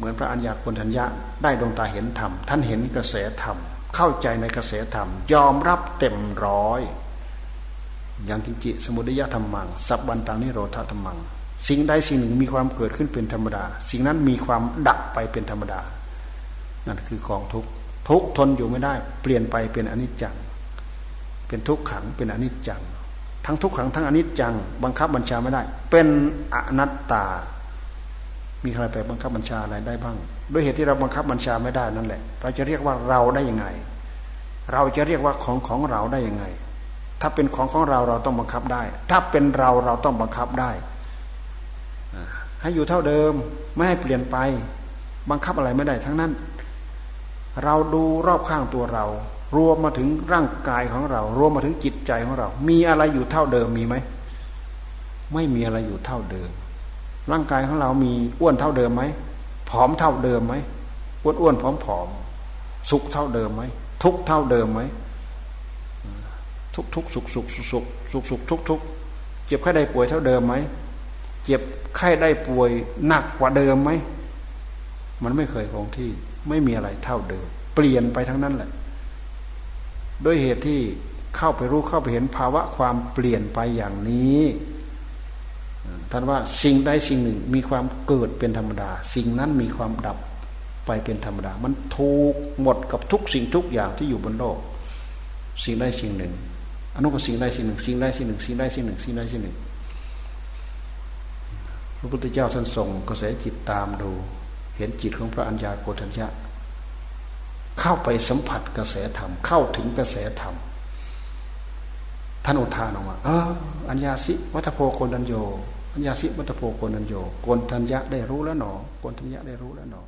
เหมือนพระอัญญาคนทัญญะได้ดวงตาเห็นธรรม ท่านเห็นกระแสธรรม เข้าใจในกระแสธรรม ยอมรับเต็มร้อยอย่างกิจิสมุทัยธรรมัง สับบันตังนิโรธาธรรมัง สิ่งใดสิ่งหนึ่งมีความเกิดขึ้นเป็นธรรมดา สิ่งนั้นมีความดับไปเป็นธรรมดา นั่นคือกองทุกทุกทนอยู่ไม่ได้ เปลี่ยนไปเป็นอนิจจัง เป็นทุกขังเป็นอนิจจัง ทั้งทุกขังทั้งอนิจจัง บังคับบัญชาไม่ได้ เป็นอนัตตา มีใครไปบังคับบัญชาอะไรได้บ้าง ด้วยเหตุที่เราบังคับบัญชาไม่ได้นั่นแหละ เราจะเรียกว่าเราได้ยังไง เราจะเรียกว่าของของเราได้ยังไง ถ้าเป็นของของเราเราต้องบังคับได้ ถ้าเป็นเราเราต้องบังคับได้ ให้อยู่เท่าเดิมไม่ให้เปลี่ยนไป บังคับอะไรไม่ได้ทั้งนั้น เราดูรอบข้างตัวเรา รวมมาถึงร่างกายของเรา รวมมาถึงจิตใจของเรา มีอะไรอยู่เท่าเดิมมีไหมไม่มีอะไรอยู่เท่าเดิม ร่างกายของเรามีอ้วนเท่าเดิมไหมผอมเท่าเดิมไหมอ้วนอ้วนผอมผอมสุขเท่าเดิมไหมทุกเท่าเดิมไหมทุกทุกสุขสุขสุขสุขสุขสุขทุกทุกเจ็บไข้ได้ป่วยเท่าเดิมไหมเจ็บไข้ได้ป่วยหนักกว่าเดิมไหมมันไม่เคยคงที่ไม่มีอะไรเท่าเดิม เปลี่ยนไปทั้งนั้นแหละด้วยเหตุที่เข้าไปรู้เข้าไปเห็นภาวะความเปลี่ยนไปอย่างนี้ ท่านว่าสิ่งใดสิ่งหนึ่งมีความเกิดเป็นธรรมดา สิ่งนั้นมีความดับไปเป็นธรรมดา มันถูกหมดกับทุกสิ่งทุกอย่างที่อยู่บนโลก สิ่งใดสิ่งหนึ่งอนุกับสิ่งใดสิ่งหนึ่ง สิ่งใดสิ่งหนึ่ง สิ่งใดสิ่งหนึ่ง สิ่งใดสิ่งหนึ่ง พระพุทธเจ้าท่านส่งกระแสจิตตามดู เห็นจิตของพระอัญญาโกฏัญญะเข้าไปสัมผัสกระแสธรรมเข้าถึงกระแสธรรม ท่านอุทานออกมาออัญญาสิวัตโพโกนัญโยอัญญาสิวัตโพโกนัญโยโกนทัญญะได้รู้แล้วหนอโกนทัญญะได้รู้แล้วหนอ